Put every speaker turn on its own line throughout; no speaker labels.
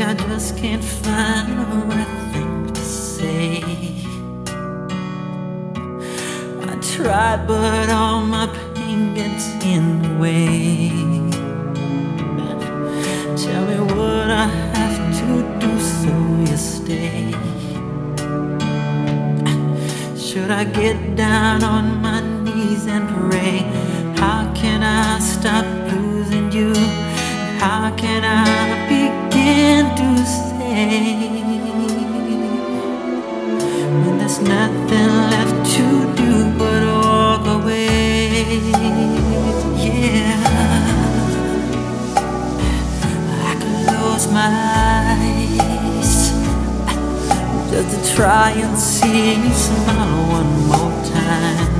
I just can't find the right thing to say. I tried, but all my pain gets in the way. Tell me what I have to do so you stay. Should I get down on my knees and pray? How can I stop losing you? How can I when there's nothing left to do but walk away? Yeah, I close my eyes just to try and see you smile one more time.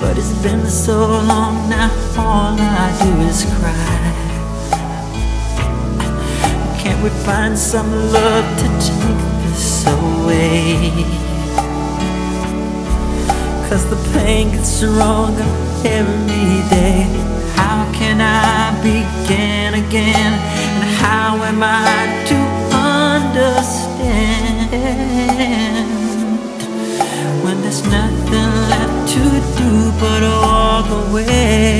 But it's been so long now, all I do is cry. We find some love to take this away? Cause the pain gets stronger every day. How can I begin again? And how am I to understand when there's nothing left to do but walk away?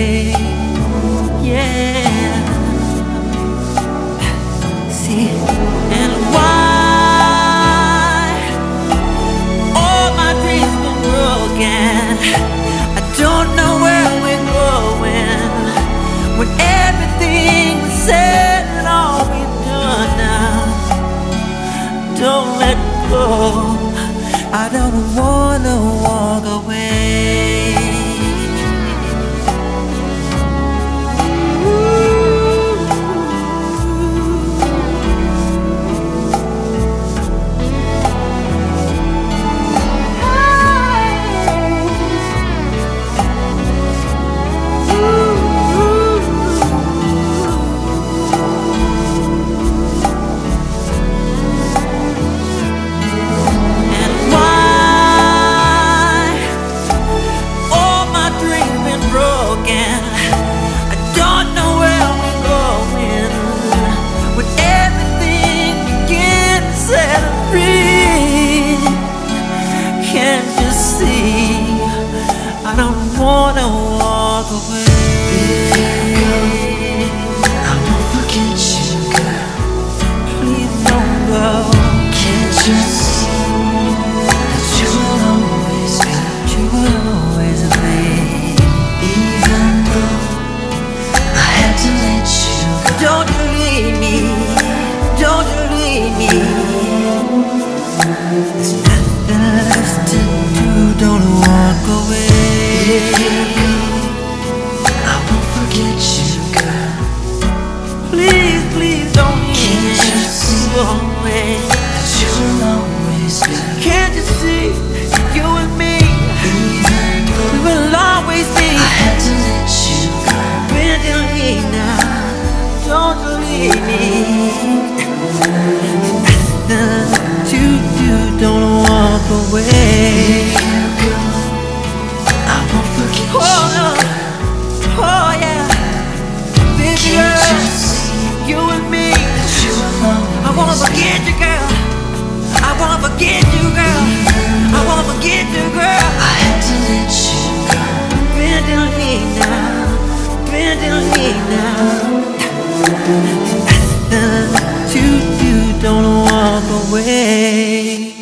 When everything was said and all we've done now. Don't let go. I don't wanna walk I wanna walk away.
You I won't forget you.
Oh yeah,
you
you and me.
you
I wanna forget you, girl. I forget you, girl. I forget you, girl.
I had to let you go.
Your knee now, your knee now. Do, don't walk away.